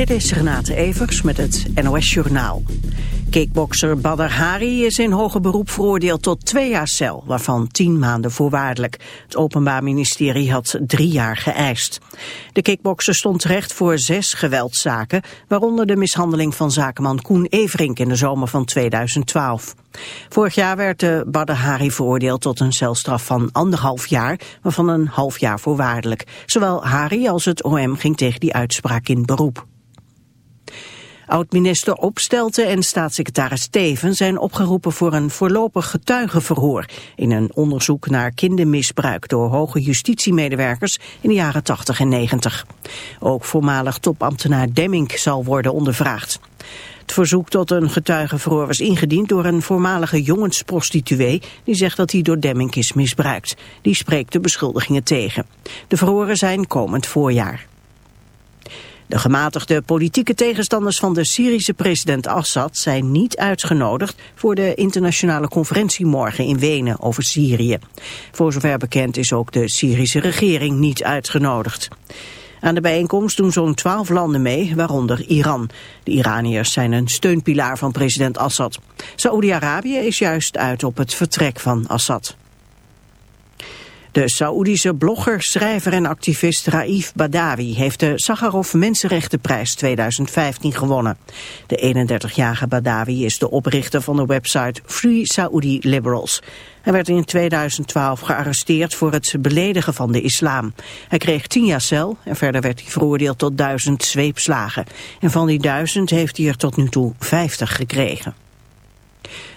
Dit is Renate Evers met het NOS Journaal. Kickbokser Badr Hari is in hoger beroep veroordeeld tot twee jaar cel, waarvan tien maanden voorwaardelijk. Het Openbaar Ministerie had drie jaar geëist. De kickbokser stond terecht voor zes geweldszaken, waaronder de mishandeling van zakenman Koen Everink in de zomer van 2012. Vorig jaar werd de Badr Hari veroordeeld tot een celstraf van anderhalf jaar, waarvan een half jaar voorwaardelijk. Zowel Hari als het OM ging tegen die uitspraak in beroep. Oud-minister Opstelten en staatssecretaris Steven zijn opgeroepen voor een voorlopig getuigenverhoor in een onderzoek naar kindermisbruik door hoge justitiemedewerkers in de jaren 80 en 90. Ook voormalig topambtenaar Demming zal worden ondervraagd. Het verzoek tot een getuigenverhoor was ingediend door een voormalige jongensprostituee die zegt dat hij door Demming is misbruikt. Die spreekt de beschuldigingen tegen. De verhoren zijn komend voorjaar. De gematigde politieke tegenstanders van de Syrische president Assad zijn niet uitgenodigd voor de internationale conferentie morgen in Wenen over Syrië. Voor zover bekend is ook de Syrische regering niet uitgenodigd. Aan de bijeenkomst doen zo'n twaalf landen mee, waaronder Iran. De Iraniërs zijn een steunpilaar van president Assad. Saoedi-Arabië is juist uit op het vertrek van Assad. De Saoedische blogger, schrijver en activist Raif Badawi heeft de Sakharov Mensenrechtenprijs 2015 gewonnen. De 31-jarige Badawi is de oprichter van de website Free Saudi Liberals. Hij werd in 2012 gearresteerd voor het beledigen van de islam. Hij kreeg 10 jaar cel en verder werd hij veroordeeld tot duizend zweepslagen. En van die duizend heeft hij er tot nu toe 50 gekregen.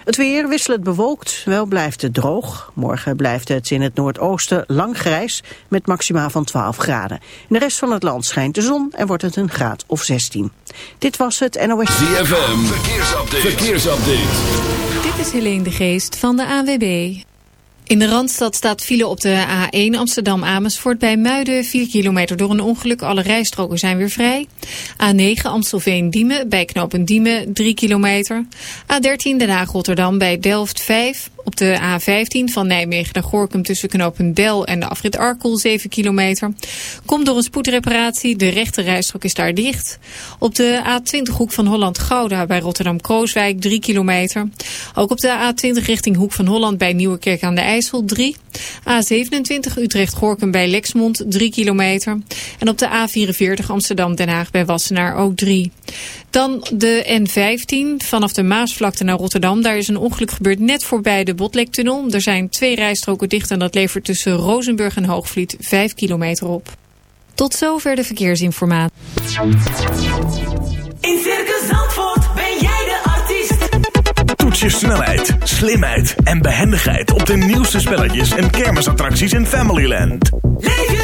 Het weer wisselend bewolkt, wel blijft het droog. Morgen blijft het in het noordoosten lang grijs met maximaal van 12 graden. In de rest van het land schijnt de zon en wordt het een graad of 16. Dit was het NOS... ZFM, verkeersupdate. verkeersupdate. Dit is Helene de Geest van de AWB. In de Randstad staat file op de A1 Amsterdam-Amersfoort bij Muiden 4 kilometer door een ongeluk. Alle rijstroken zijn weer vrij. A9 Amstelveen-Diemen bij knooppunt Diemen 3 kilometer. A13 Den Haag-Rotterdam bij Delft 5. Op de A15 van Nijmegen naar Gorkum tussen knooppunt Del en de afrit Arkel 7 kilometer. Komt door een spoedreparatie, de rechte rijstrook is daar dicht. Op de A20 hoek van Holland-Gouda bij Rotterdam-Krooswijk 3 kilometer. Ook op de A20 richting Hoek van Holland bij Nieuwekerk aan de IJssel 3. A27 Utrecht-Gorkum bij Lexmond 3 kilometer. En op de A44 Amsterdam-Den Haag bij Wassenaar ook 3. Dan de N15 vanaf de Maasvlakte naar Rotterdam. Daar is een ongeluk gebeurd net voorbij de Botlektunnel. Er zijn twee rijstroken dicht en dat levert tussen Rozenburg en Hoogvliet 5 kilometer op. Tot zover de verkeersinformatie. In Circus Zandvoort ben jij de artiest. Toets je snelheid, slimheid en behendigheid op de nieuwste spelletjes en kermisattracties in Familyland. Leef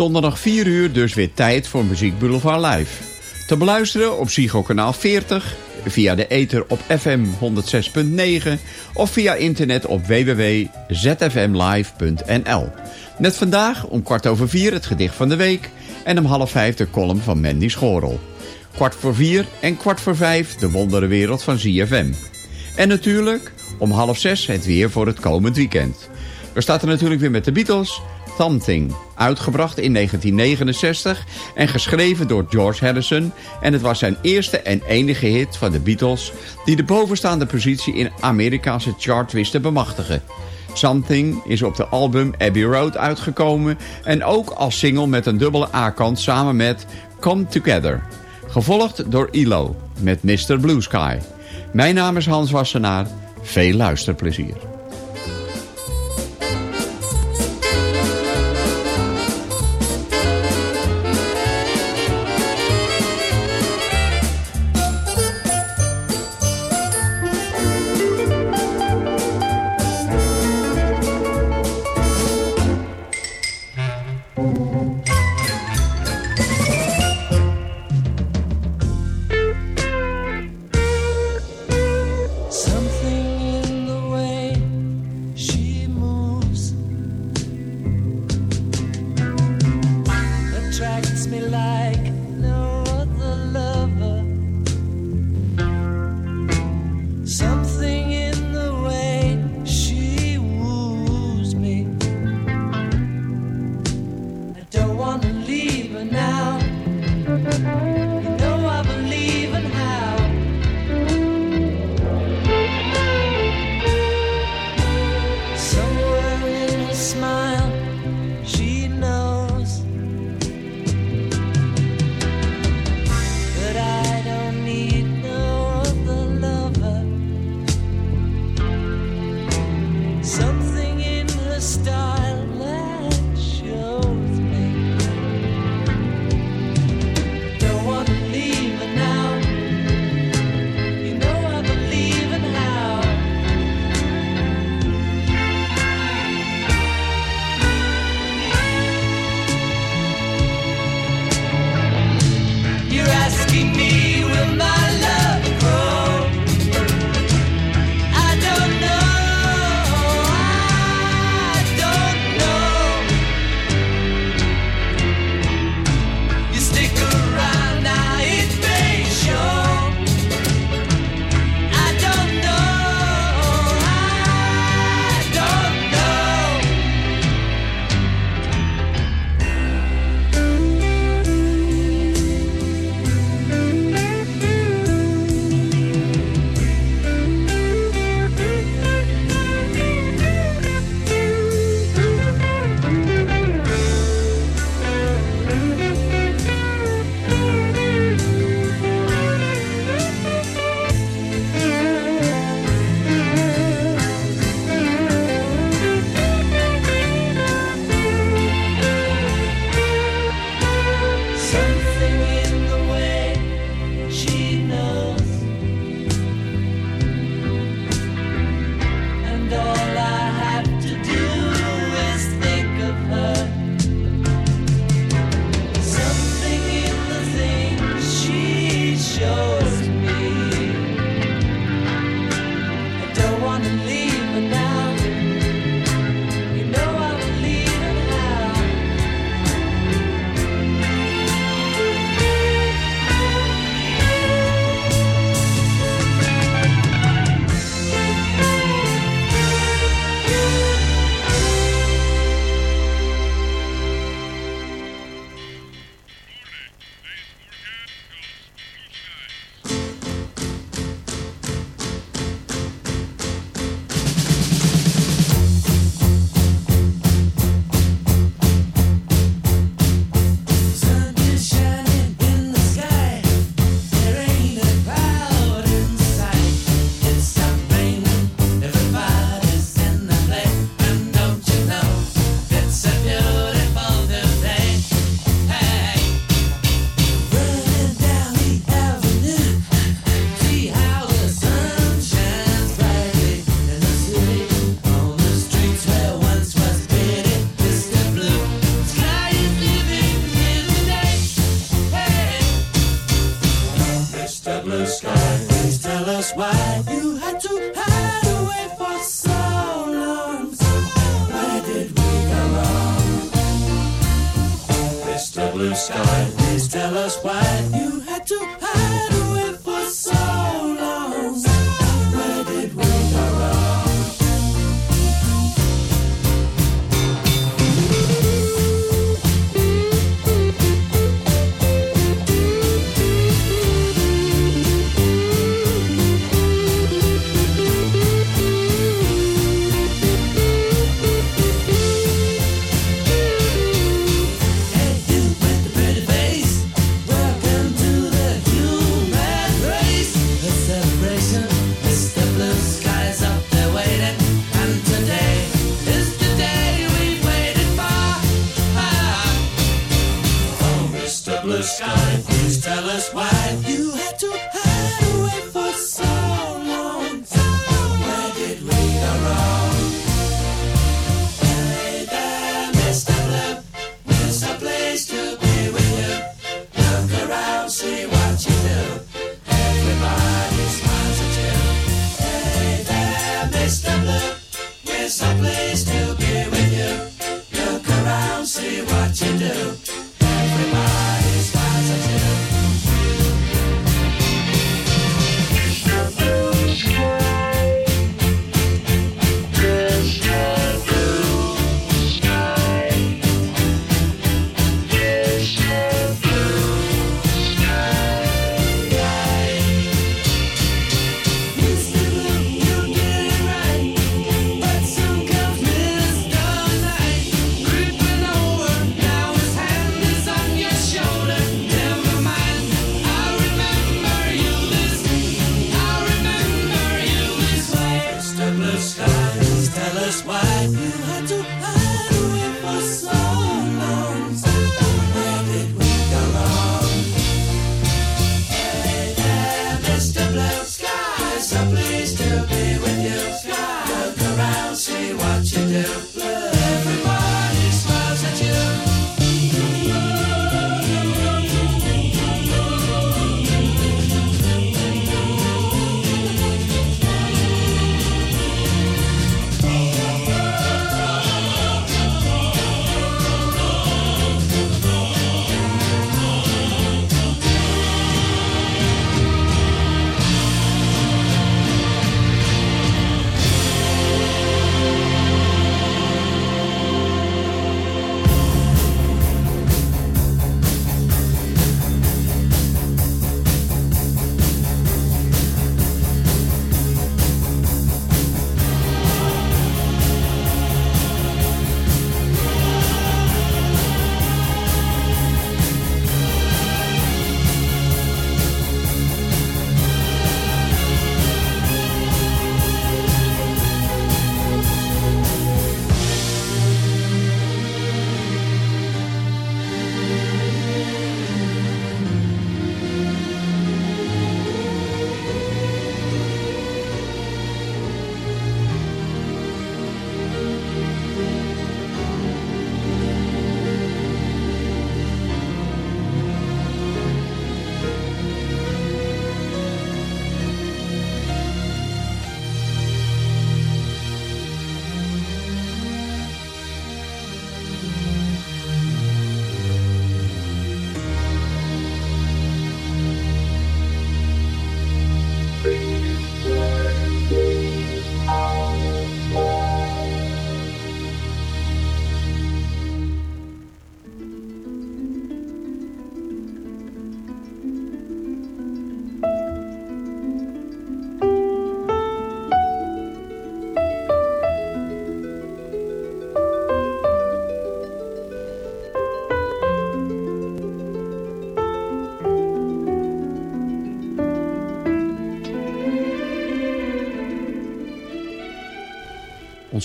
Donderdag 4 uur dus weer tijd voor Muziek Boulevard Live. Te beluisteren op Psycho Kanaal 40, via de ether op FM 106.9... of via internet op www.zfmlive.nl. Net vandaag om kwart over vier het gedicht van de week... en om half vijf de column van Mandy Schorel. Kwart voor vier en kwart voor vijf de wonderenwereld van ZFM. En natuurlijk om half zes het weer voor het komend weekend. We starten natuurlijk weer met de Beatles... Something. Uitgebracht in 1969 en geschreven door George Harrison. En het was zijn eerste en enige hit van de Beatles... die de bovenstaande positie in Amerikaanse chart wist te bemachtigen. Something is op de album Abbey Road uitgekomen... en ook als single met een dubbele A-kant samen met Come Together. Gevolgd door ILO met Mr. Blue Sky. Mijn naam is Hans Wassenaar. Veel luisterplezier.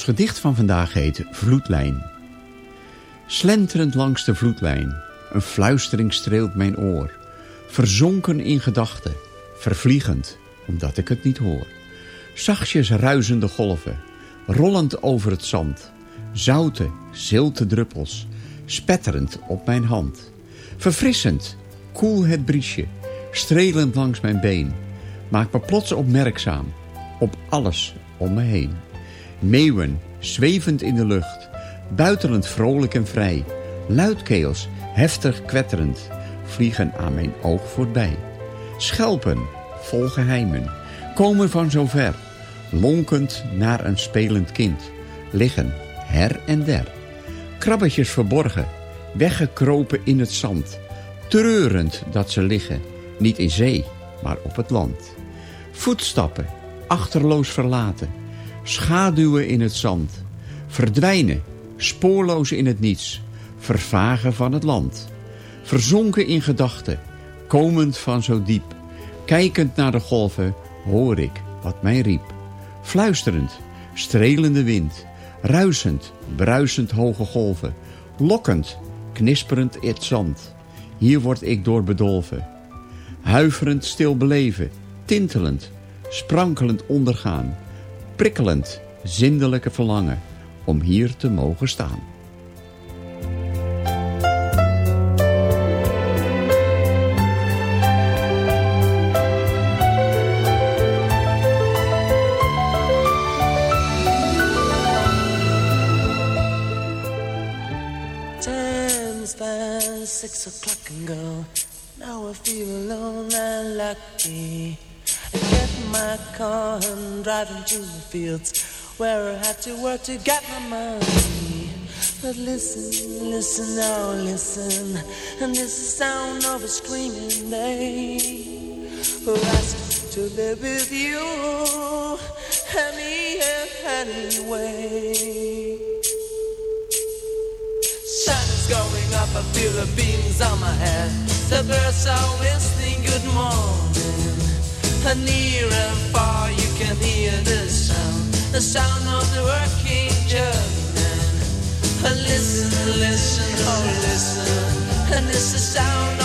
Gedicht van vandaag heet Vloedlijn. Slenterend langs de vloedlijn, een fluistering streelt mijn oor. Verzonken in gedachten, vervliegend, omdat ik het niet hoor. Zachtjes ruisende golven, rollend over het zand. Zoute, zilte druppels, spetterend op mijn hand. Verfrissend, koel het briesje, strelend langs mijn been. Maakt me plots opmerkzaam, op alles om me heen. Meeuwen, zwevend in de lucht, buitelend vrolijk en vrij. Luidkeels, heftig kwetterend, vliegen aan mijn oog voorbij. Schelpen, vol geheimen, komen van zo ver. Lonkend naar een spelend kind, liggen her en der. Krabbetjes verborgen, weggekropen in het zand. Treurend dat ze liggen, niet in zee, maar op het land. Voetstappen, achterloos verlaten, schaduwen in het zand. Verdwijnen, spoorloos in het niets, vervagen van het land. Verzonken in gedachten, komend van zo diep. Kijkend naar de golven, hoor ik wat mij riep. Fluisterend, strelende wind, ruisend, bruisend hoge golven. Lokkend, knisperend het zand. Hier word ik door bedolven. Huiverend stil beleven, tintelend, sprankelend ondergaan. Prikkelend, zindelijke verlangen om hier te mogen staan. Six o'clock and go. Now I feel alone and lucky. My car and driving through the fields where I had to work to get my money. But listen, listen, now listen, and this is the sound of a screaming day who asked to live with you any anyway. Sun is going up, I feel the beams on my head. The birds are whistling good morning. Near and far you can hear the sound, the sound of the working German. Listen, listen, oh listen, and it's the sound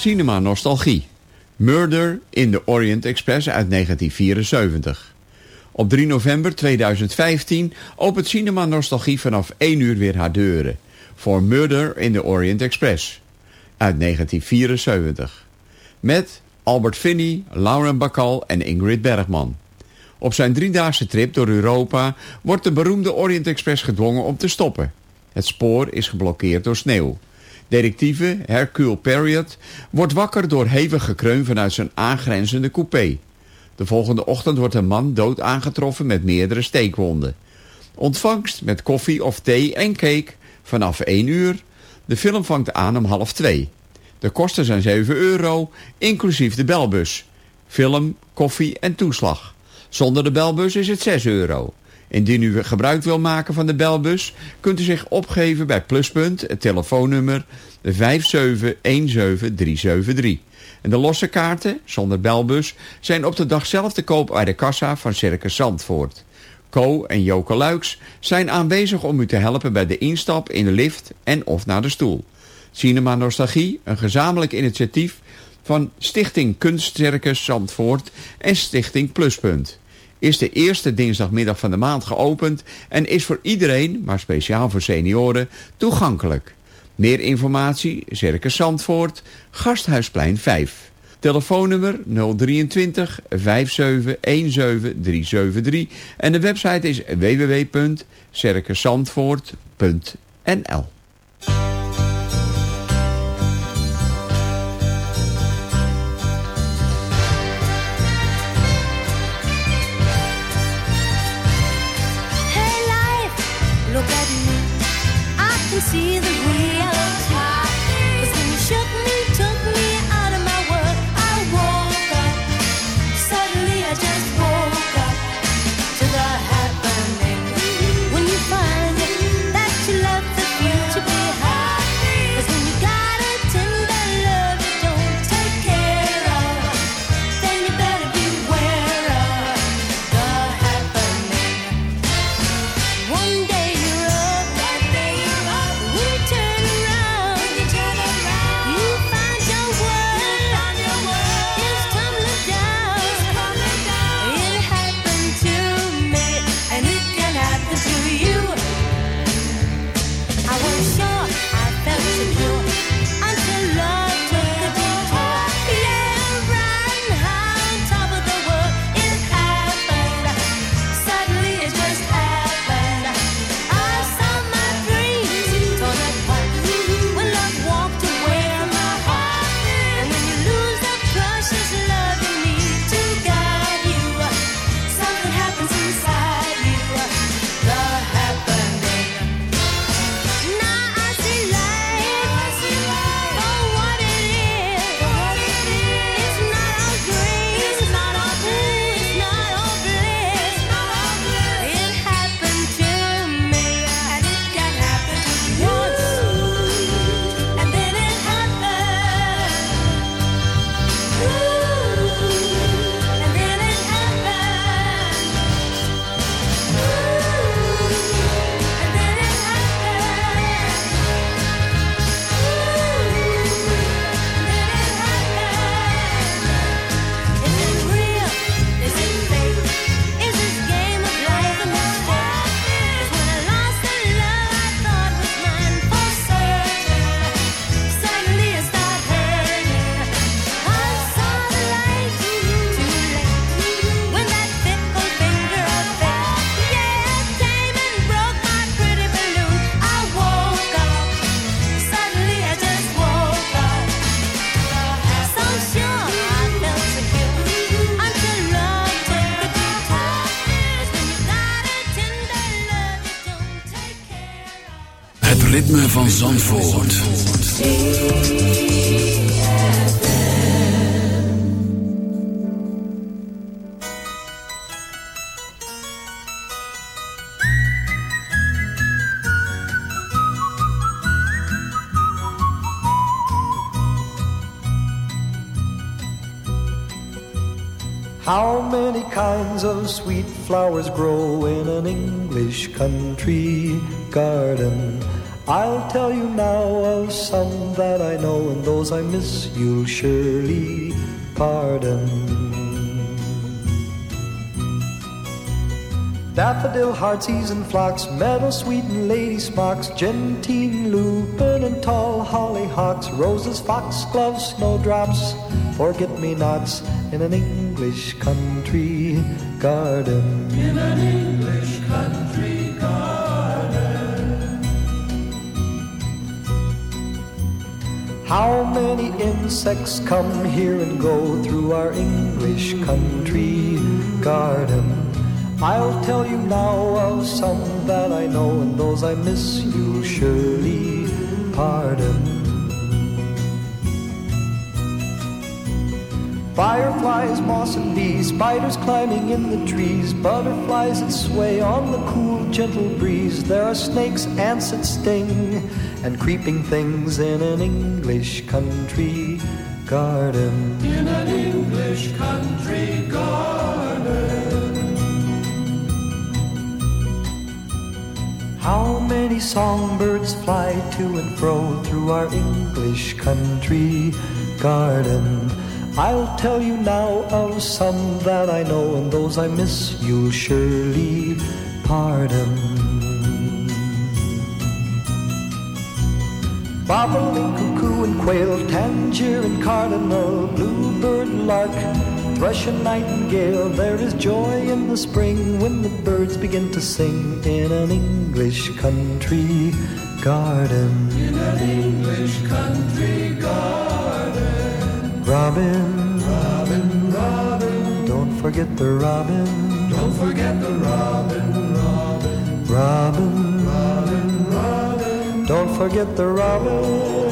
Cinema Nostalgie. Murder in the Orient Express uit 1974. Op 3 november 2015 opent Cinema Nostalgie vanaf 1 uur weer haar deuren. Voor Murder in the Orient Express uit 1974. Met Albert Finney, Lauren Bacall en Ingrid Bergman. Op zijn driedaagse trip door Europa wordt de beroemde Orient Express gedwongen om te stoppen. Het spoor is geblokkeerd door sneeuw. Detectieve Hercule Perriot wordt wakker door hevig gekreun vanuit zijn aangrenzende coupé. De volgende ochtend wordt een man dood aangetroffen met meerdere steekwonden. Ontvangst met koffie of thee en cake vanaf 1 uur. De film vangt aan om half 2. De kosten zijn 7 euro, inclusief de belbus. Film, koffie en toeslag. Zonder de belbus is het 6 euro. Indien u gebruik wil maken van de belbus... kunt u zich opgeven bij Pluspunt, het telefoonnummer 5717373. En de losse kaarten, zonder belbus... zijn op de dag zelf te koop bij de kassa van Circus Zandvoort. Co en Joke Luiks zijn aanwezig om u te helpen bij de instap in de lift en of naar de stoel. Cinema Nostalgie, een gezamenlijk initiatief van Stichting Kunstcircus Zandvoort en Stichting Pluspunt. Is de eerste dinsdagmiddag van de maand geopend en is voor iedereen, maar speciaal voor senioren, toegankelijk. Meer informatie, Circus Zandvoort, Gasthuisplein 5. Telefoonnummer 023 5717 373 en de website is www.circuszandvoort.nl van Zandvoort. How many kinds of sweet flowers grow in an English country garden? I'll tell you now of some that I know, and those I miss you'll surely pardon. Daffodil, heartsease and phlox, meadowsweet and lady smocks, gentian, lupin and tall hollyhocks, roses, foxgloves, snowdrops, forget-me-nots in an English country garden. In an English country How many insects come here and go through our English country garden? I'll tell you now of some that I know, and those I miss you'll surely pardon. Fireflies, moss and bees, spiders climbing in the trees, butterflies that sway on the cool, gentle breeze. There are snakes, ants that sting, and creeping things in an English country garden. In an English country garden. How many songbirds fly to and fro through our English country garden? I'll tell you now of some that I know, and those I miss you'll surely pardon. Bobolink, cuckoo, and quail, tangier and cardinal, bluebird, lark, thrush and nightingale. There is joy in the spring when the birds begin to sing in an English country garden. In an English country garden. Robin, Robin, Robin. Don't forget the robin. Don't forget the robin, Robin. Robin, Robin, Robin. Don't forget the robin.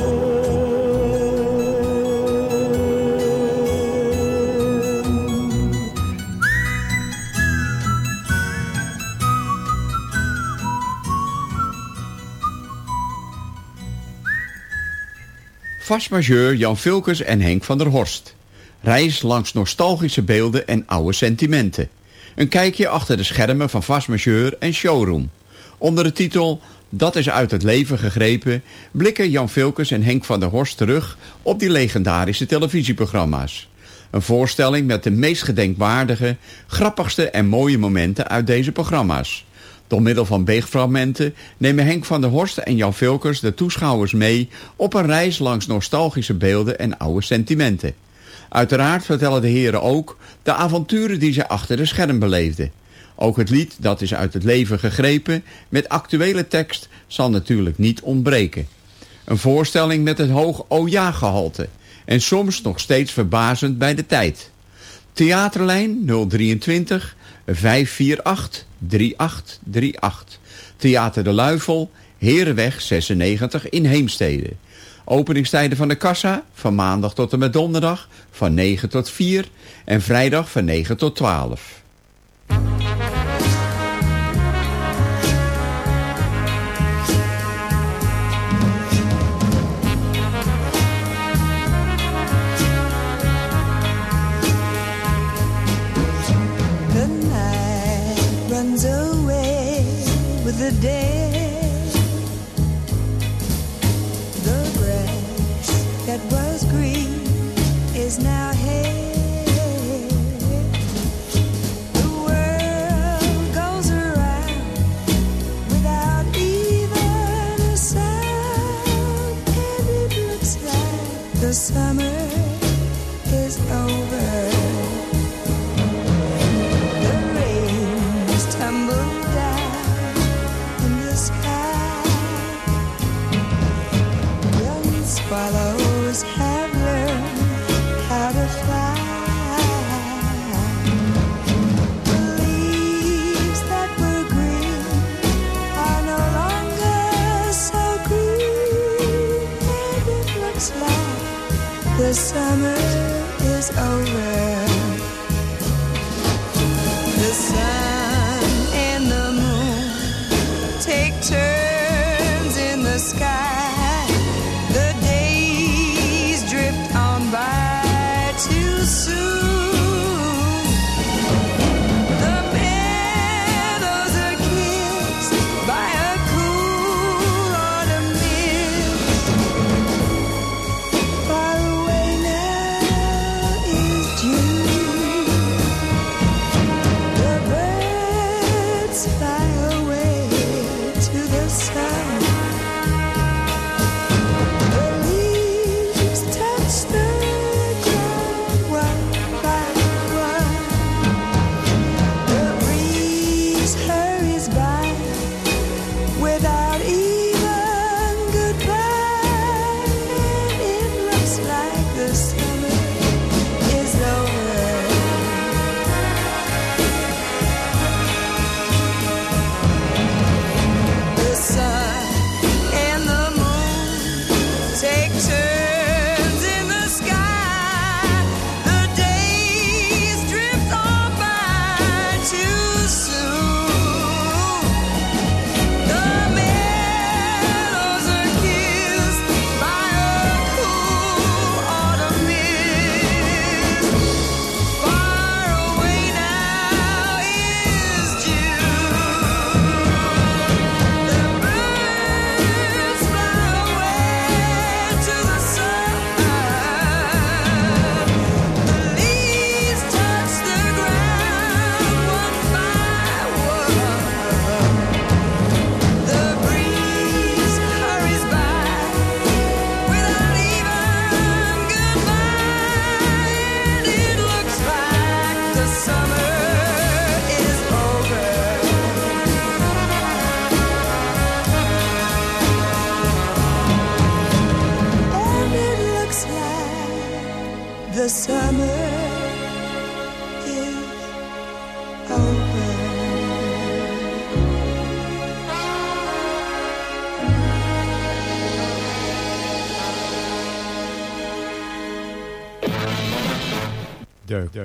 Vastmajeur Jan Vilkers en Henk van der Horst. Reis langs nostalgische beelden en oude sentimenten. Een kijkje achter de schermen van Vastmajeur en Showroom. Onder de titel Dat is uit het leven gegrepen... blikken Jan Vilkers en Henk van der Horst terug... op die legendarische televisieprogramma's. Een voorstelling met de meest gedenkwaardige, grappigste en mooie momenten uit deze programma's. Door middel van beegfragmenten nemen Henk van der Horst en Jan Vilkers de toeschouwers mee op een reis langs nostalgische beelden en oude sentimenten. Uiteraard vertellen de heren ook de avonturen die zij achter de scherm beleefden. Ook het lied Dat is uit het leven gegrepen met actuele tekst zal natuurlijk niet ontbreken. Een voorstelling met het hoog oh ja gehalte en soms nog steeds verbazend bij de tijd. Theaterlijn 023 548 3838. Theater de Luifel, Herenweg 96 in Heemstede. Openingstijden van de kassa van maandag tot en met donderdag van 9 tot 4 en vrijdag van 9 tot 12. follow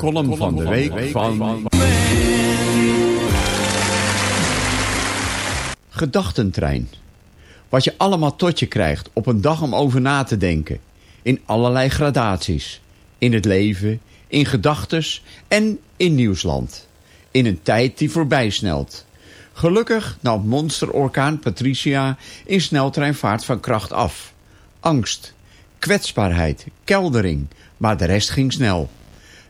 column van de week van... Gedachtentrein. Wat je allemaal tot je krijgt op een dag om over na te denken. In allerlei gradaties. In het leven, in gedachtes en in nieuwsland. In een tijd die voorbij snelt. Gelukkig nam monsterorkaan Patricia in sneltreinvaart van kracht af. Angst, kwetsbaarheid, keldering, maar de rest ging snel.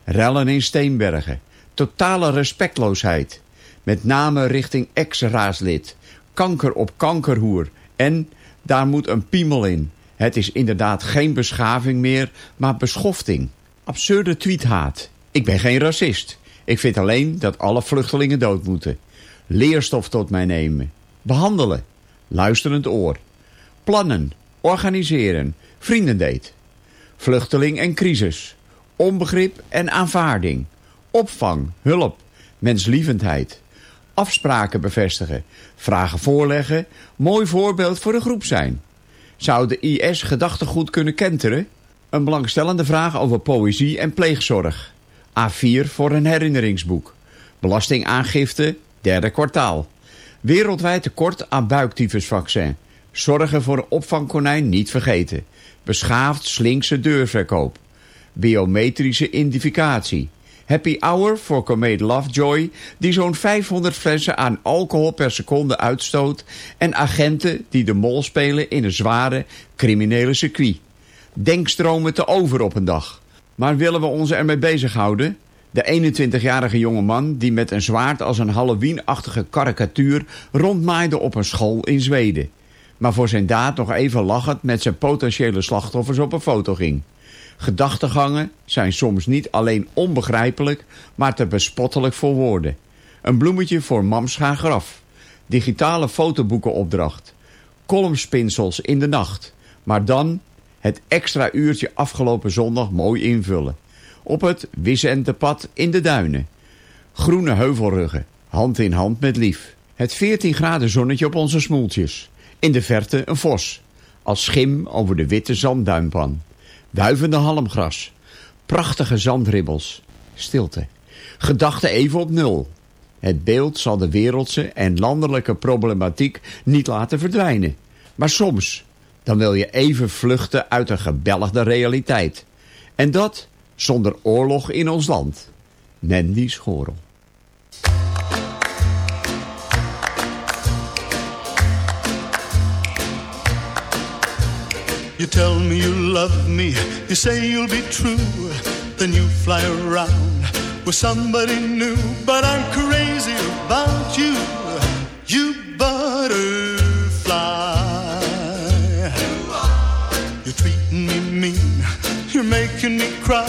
Rellen in Steenbergen, totale respectloosheid. Met name richting ex-raadslid, kanker op kankerhoer en daar moet een piemel in. Het is inderdaad geen beschaving meer, maar beschofting. Absurde tweethaat. Ik ben geen racist. Ik vind alleen dat alle vluchtelingen dood moeten. Leerstof tot mij nemen. Behandelen. Luisterend oor. Plannen. Organiseren. Vriendendate. Vluchteling en crisis. Onbegrip en aanvaarding. Opvang. Hulp. Menslievendheid. Afspraken bevestigen. Vragen voorleggen. Mooi voorbeeld voor de groep zijn. Zou de IS gedachtegoed kunnen kenteren? Een belangstellende vraag over poëzie en pleegzorg. A4 voor een herinneringsboek. Belastingaangifte, derde kwartaal. Wereldwijd tekort aan buiktyfusvaccin. Zorgen voor een opvangkonijn niet vergeten. Beschaafd slinkse deurverkoop. Biometrische identificatie. Happy Hour voor Comet Lovejoy... die zo'n 500 flessen aan alcohol per seconde uitstoot... en agenten die de mol spelen in een zware criminele circuit. Denkstromen te over op een dag. Maar willen we ons ermee bezighouden? De 21-jarige jongeman die met een zwaard als een Halloween-achtige karikatuur... rondmaaide op een school in Zweden. Maar voor zijn daad nog even lachend met zijn potentiële slachtoffers op een foto ging. Gedachtegangen zijn soms niet alleen onbegrijpelijk, maar te bespottelijk voor woorden. Een bloemetje voor Mamscha Graf. Digitale fotoboekenopdracht. Columnspinsels in de nacht. Maar dan het extra uurtje afgelopen zondag mooi invullen. Op het Wisentepad in de duinen. Groene heuvelruggen, hand in hand met lief. Het 14 graden zonnetje op onze smoeltjes. In de verte een vos. Als schim over de witte zandduinpan. Wuivende halmgras. Prachtige zandribbels. Stilte. Gedachten even op nul. Het beeld zal de wereldse en landelijke problematiek niet laten verdwijnen. Maar soms, dan wil je even vluchten uit een gebelligde realiteit. En dat zonder oorlog in ons land. Nandy Schorel. You tell me you love me, you say you'll be true, then you fly around with somebody new. But I'm crazy about you, you butterfly. You're treating me mean, you're making me cry.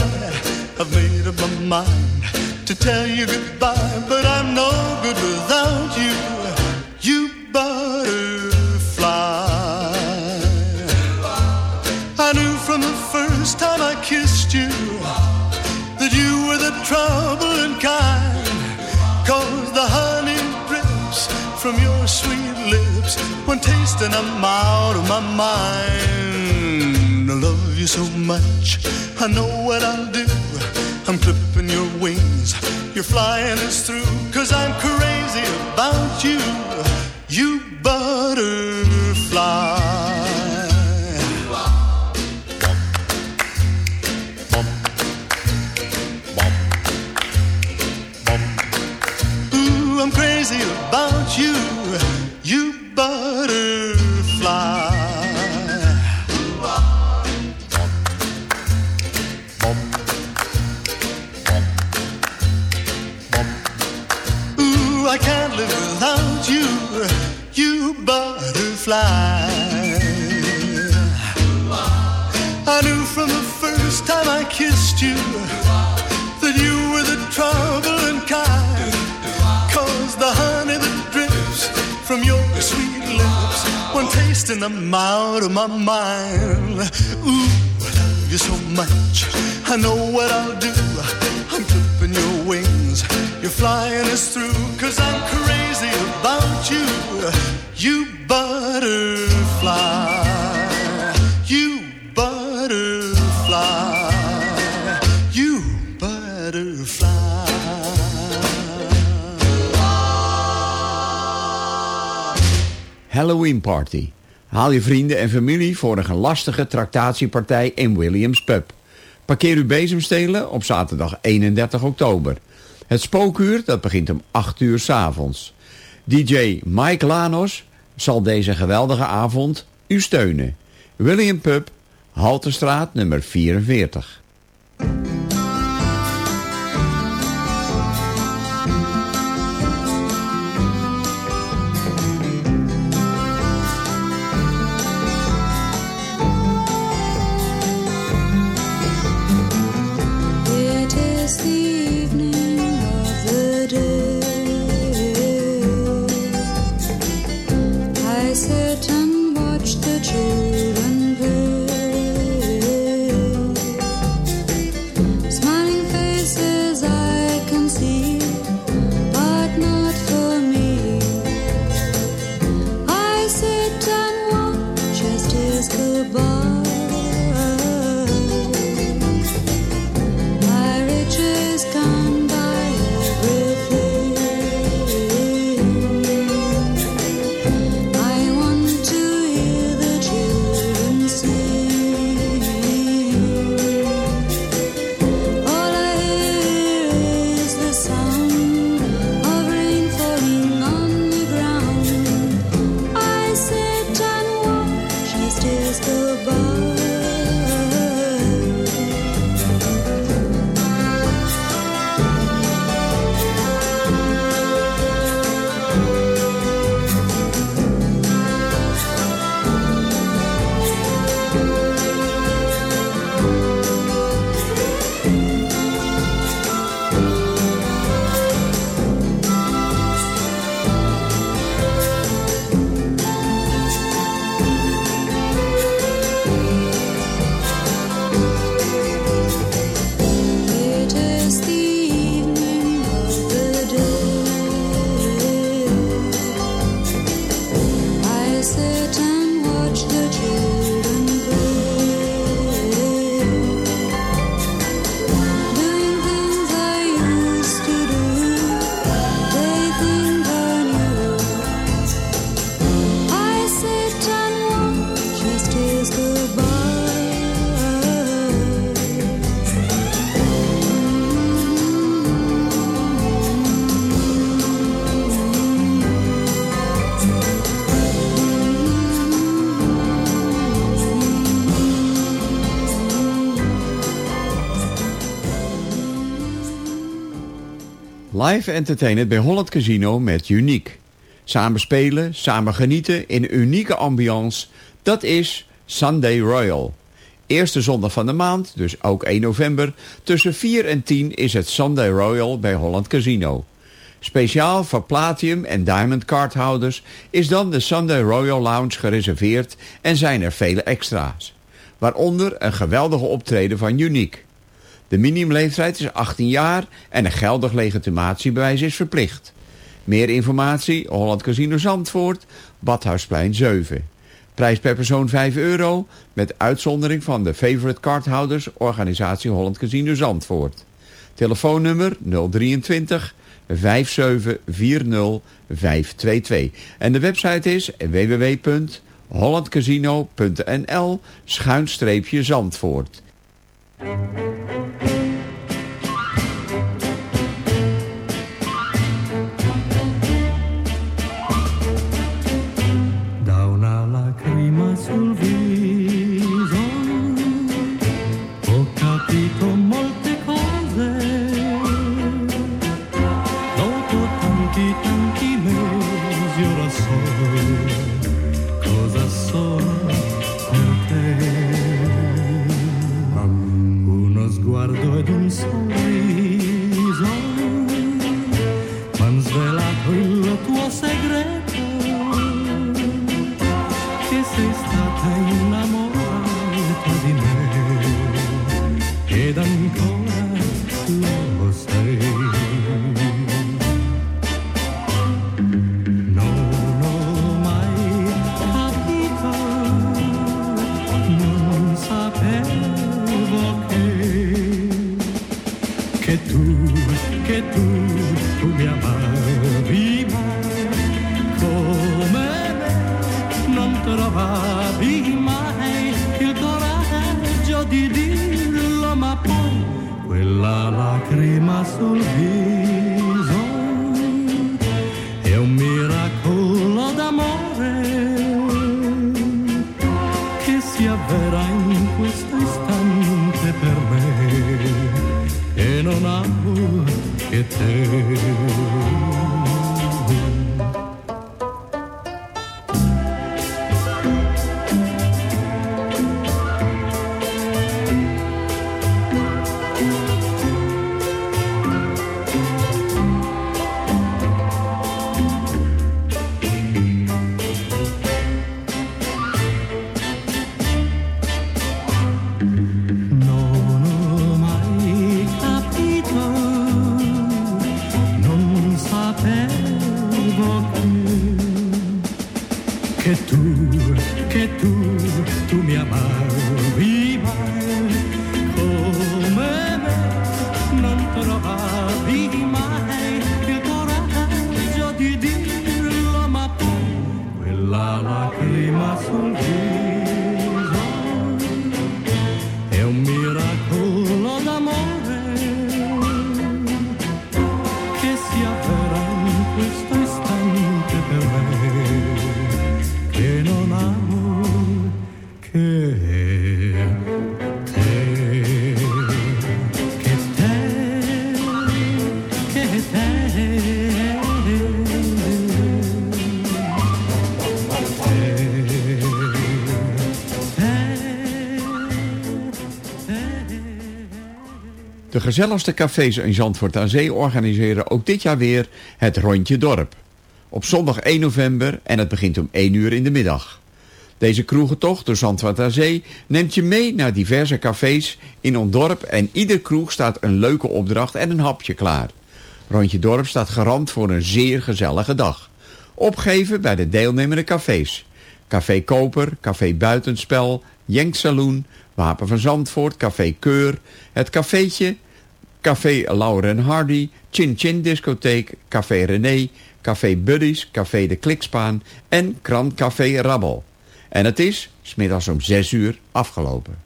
I've made up my mind to tell you goodbye, but I'm no good without you, when tasting I'm out of my mind. I love you so much, I know what I'll do. I'm clipping your wings, you're flying us through. Cause I'm crazy about you, you butterfly. Butterfly. I knew from the first time I kissed you that you were the troubling kind. Cause the honey that drips from your sweet lips when tasting I'm out of my mind. Ooh, I love you so much. I know what I'll do. I'm clipping your wings. You're flying us through. Cause I'm crazy Halloween Party. Haal je vrienden en familie voor een lastige tractatiepartij in Williams Pub. Parkeer uw bezemstelen op zaterdag 31 oktober. Het spookuur dat begint om 8 uur 's avonds. DJ Mike Lanos zal deze geweldige avond u steunen. William Pub, Halterstraat nummer 44. Live entertainen bij Holland Casino met Uniek. Samen spelen, samen genieten in een unieke ambiance. Dat is Sunday Royal. Eerste zondag van de maand, dus ook 1 november. Tussen 4 en 10 is het Sunday Royal bij Holland Casino. Speciaal voor Platinum en Diamond cardhouders is dan de Sunday Royal Lounge gereserveerd en zijn er vele extra's. Waaronder een geweldige optreden van Unique. De minimumleeftijd is 18 jaar en een geldig legitimatiebewijs is verplicht. Meer informatie, Holland Casino Zandvoort, Badhuisplein 7. Prijs per persoon 5 euro, met uitzondering van de favorite cardhouders, organisatie Holland Casino Zandvoort. Telefoonnummer 023 5740 522. En de website is www.hollandcasino.nl schuinstreepje Zandvoort. Música azul gezelligste cafés in Zandvoort aan Zee organiseren ook dit jaar weer het Rondje Dorp. Op zondag 1 november en het begint om 1 uur in de middag. Deze kroegentocht door Zandvoort aan Zee neemt je mee naar diverse cafés in ons dorp en ieder kroeg staat een leuke opdracht en een hapje klaar. Rondje Dorp staat garant voor een zeer gezellige dag. Opgeven bij de deelnemende cafés. Café Koper, Café Buitenspel, Jenk Saloon, Wapen van Zandvoort, Café Keur, Het Cafeetje, Café Lauren Hardy, Chin Chin Discotheek, Café René, Café Buddies, Café de Klikspaan en Krant Café Rabbel. En het is, smiddags om 6 uur, afgelopen.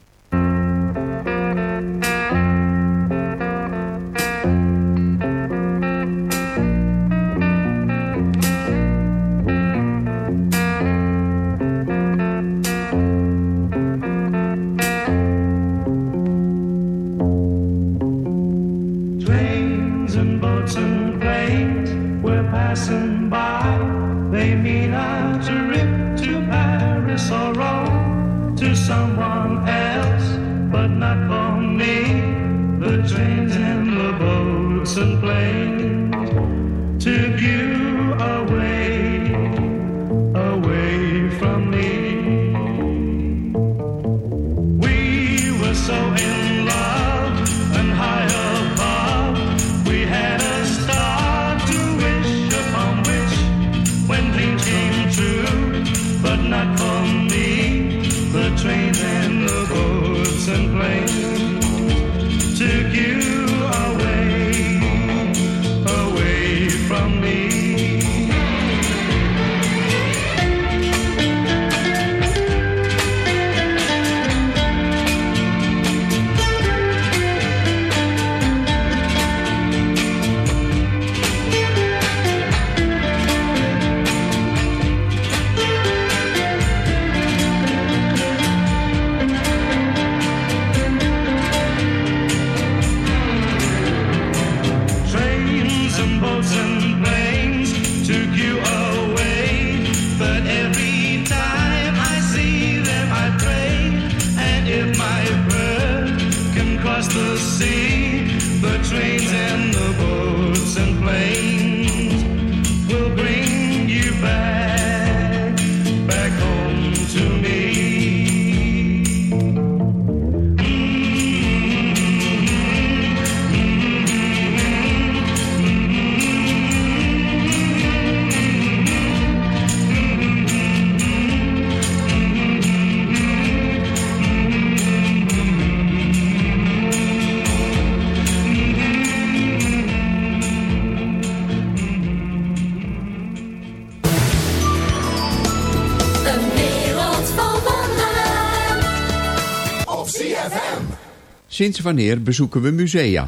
Sinds wanneer bezoeken we musea?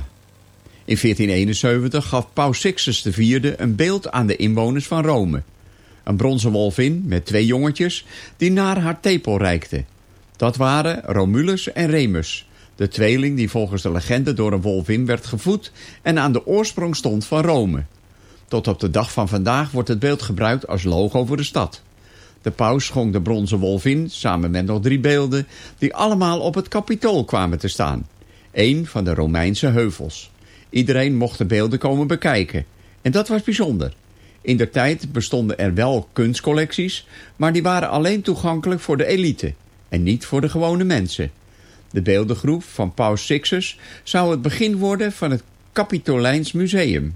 In 1471 gaf Paus Sixtus IV een beeld aan de inwoners van Rome. Een bronzen wolvin met twee jongetjes die naar haar tepel reikten. Dat waren Romulus en Remus, de tweeling die volgens de legende door een wolvin werd gevoed en aan de oorsprong stond van Rome. Tot op de dag van vandaag wordt het beeld gebruikt als logo voor de stad. De paus schonk de bronzen wolvin samen met nog drie beelden die allemaal op het kapitool kwamen te staan. Eén van de Romeinse heuvels. Iedereen mocht de beelden komen bekijken. En dat was bijzonder. In de tijd bestonden er wel kunstcollecties, maar die waren alleen toegankelijk voor de elite en niet voor de gewone mensen. De beeldengroep van Paus Sixtus zou het begin worden van het Capitolijns Museum,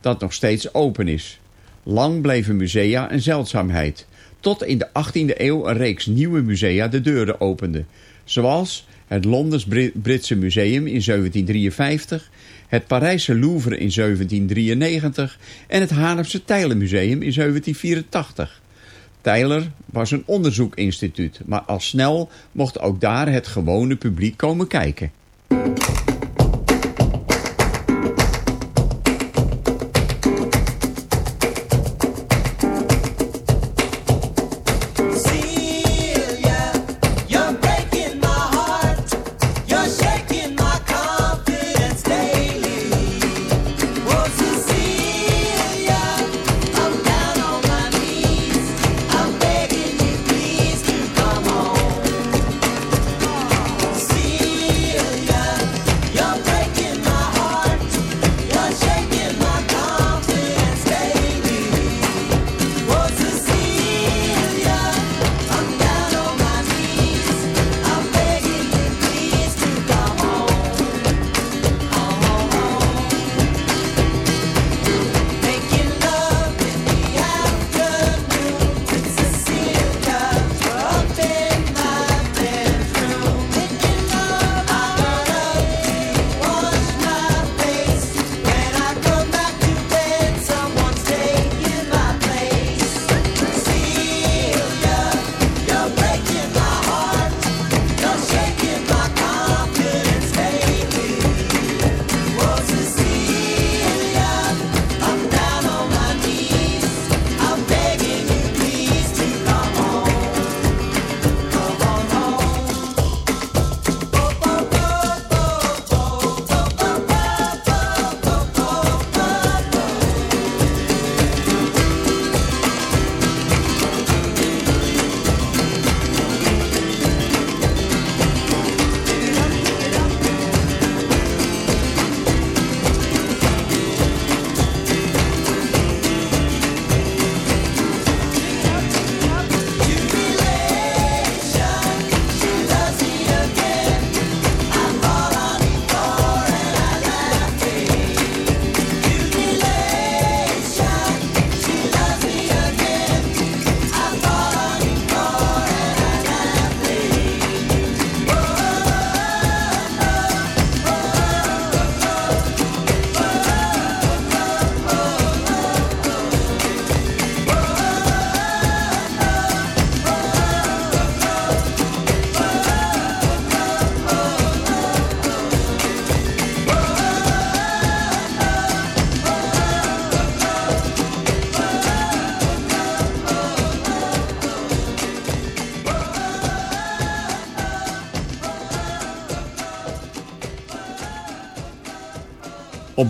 dat nog steeds open is. Lang bleven musea een zeldzaamheid, tot in de 18e eeuw een reeks nieuwe musea de deuren openden, zoals het Londens Bri- Britse Museum in 1753, het Parijse Louvre in 1793 en het Haarlemse Tijlenmuseum in 1784. Tyler was een onderzoekinstituut, maar al snel mocht ook daar het gewone publiek komen kijken.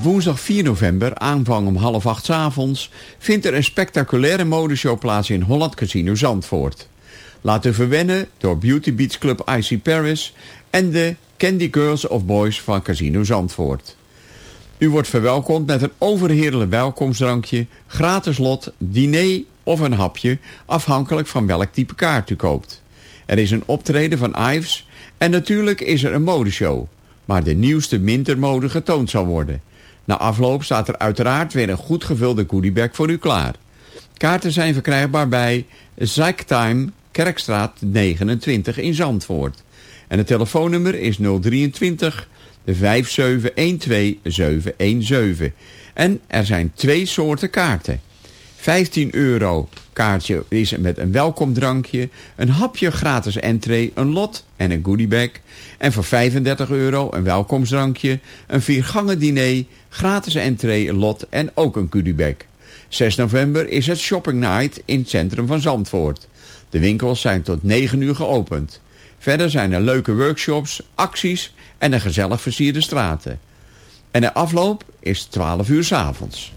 Op woensdag 4 november, aanvang om half acht avonds... vindt er een spectaculaire modeshow plaats in Holland Casino Zandvoort. U verwennen door Beauty Beach Club IC Paris... en de Candy Girls of Boys van Casino Zandvoort. U wordt verwelkomd met een overheerlijk welkomstdrankje... gratis lot, diner of een hapje... afhankelijk van welk type kaart u koopt. Er is een optreden van Ives... en natuurlijk is er een modeshow... maar de nieuwste wintermode getoond zal worden... Na afloop staat er uiteraard weer een goed gevulde goodiebag voor u klaar. Kaarten zijn verkrijgbaar bij Zyktime Kerkstraat 29 in Zandvoort. En het telefoonnummer is 023 5712 717. En er zijn twee soorten kaarten. 15 euro kaartje is met een welkomdrankje, een hapje gratis entree, een lot en een goodiebag. En voor 35 euro een welkomstdrankje, een viergangen diner, gratis entree, een lot en ook een goodiebag. 6 november is het Shopping Night in het centrum van Zandvoort. De winkels zijn tot 9 uur geopend. Verder zijn er leuke workshops, acties en een gezellig versierde straten. En de afloop is 12 uur 's avonds.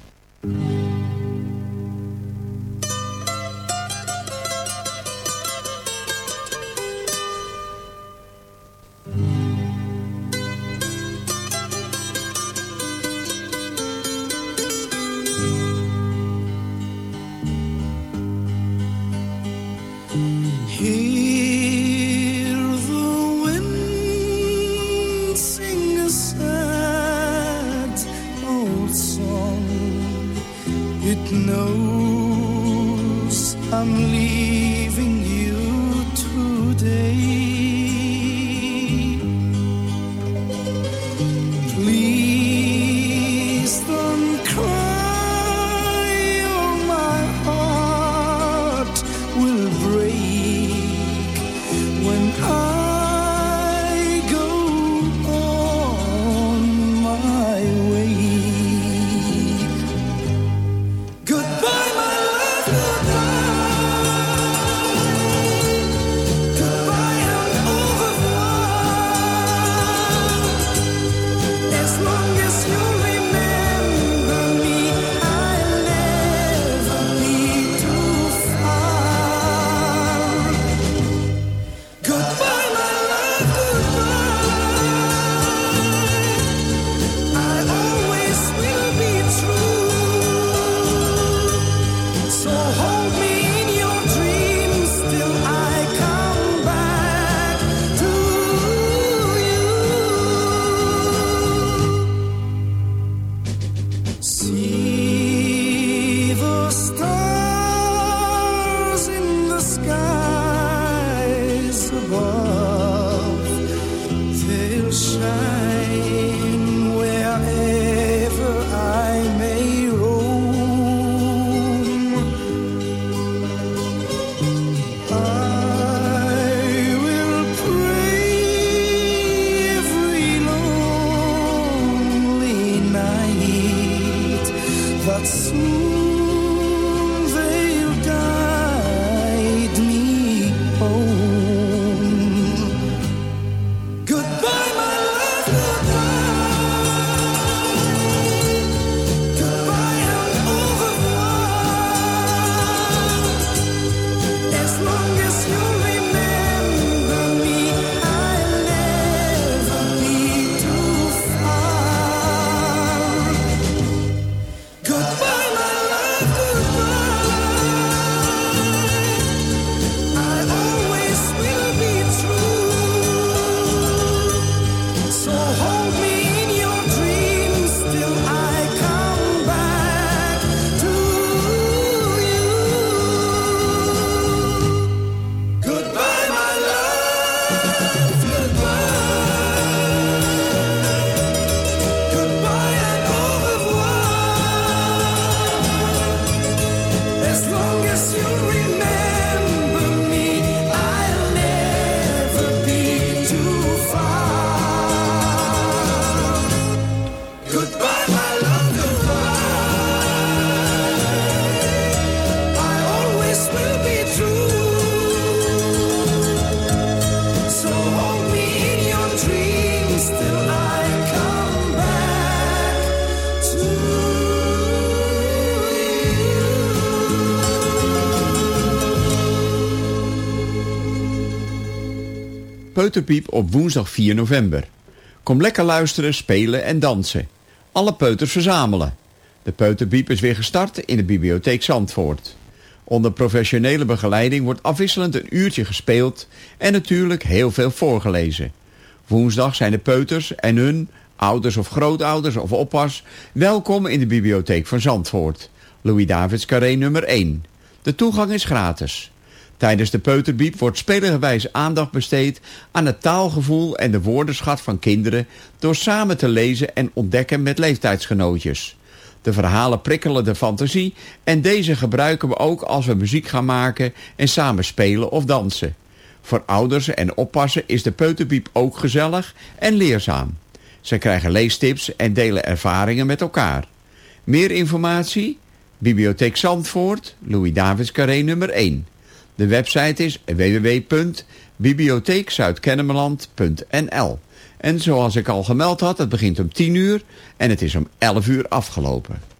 Peuterpiep op woensdag 4 november. Kom lekker luisteren, spelen en dansen. Alle peuters verzamelen. De Peuterpiep is weer gestart in de bibliotheek Zandvoort. Onder professionele begeleiding wordt afwisselend een uurtje gespeeld... en natuurlijk heel veel voorgelezen. Woensdag zijn de peuters en hun, ouders of grootouders of oppas... welkom in de bibliotheek van Zandvoort. Louis Davids Carré nummer 1. De toegang is gratis. Tijdens de peuterbiep wordt spelengewijs aandacht besteed aan het taalgevoel en de woordenschat van kinderen door samen te lezen en ontdekken met leeftijdsgenootjes. De verhalen prikkelen de fantasie en deze gebruiken we ook als we muziek gaan maken en samen spelen of dansen. Voor ouders en oppassen is de peuterpiep ook gezellig en leerzaam. Ze krijgen leestips en delen ervaringen met elkaar. Meer informatie? Bibliotheek Zandvoort, Louis Davids Carré nummer 1. De website is www.bibliotheekzuidkennemerland.nl En zoals ik al gemeld had, het begint om 10 uur en het is om 11 uur afgelopen.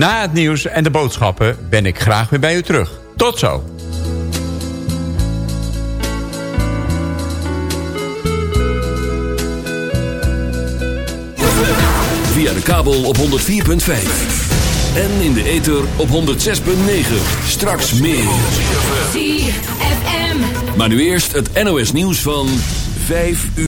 Na het nieuws en de boodschappen ben ik graag weer bij u terug. Tot zo. Via de kabel op 104.5. En in de ether op 106.9. Straks meer. Maar nu eerst het NOS nieuws van 5 uur.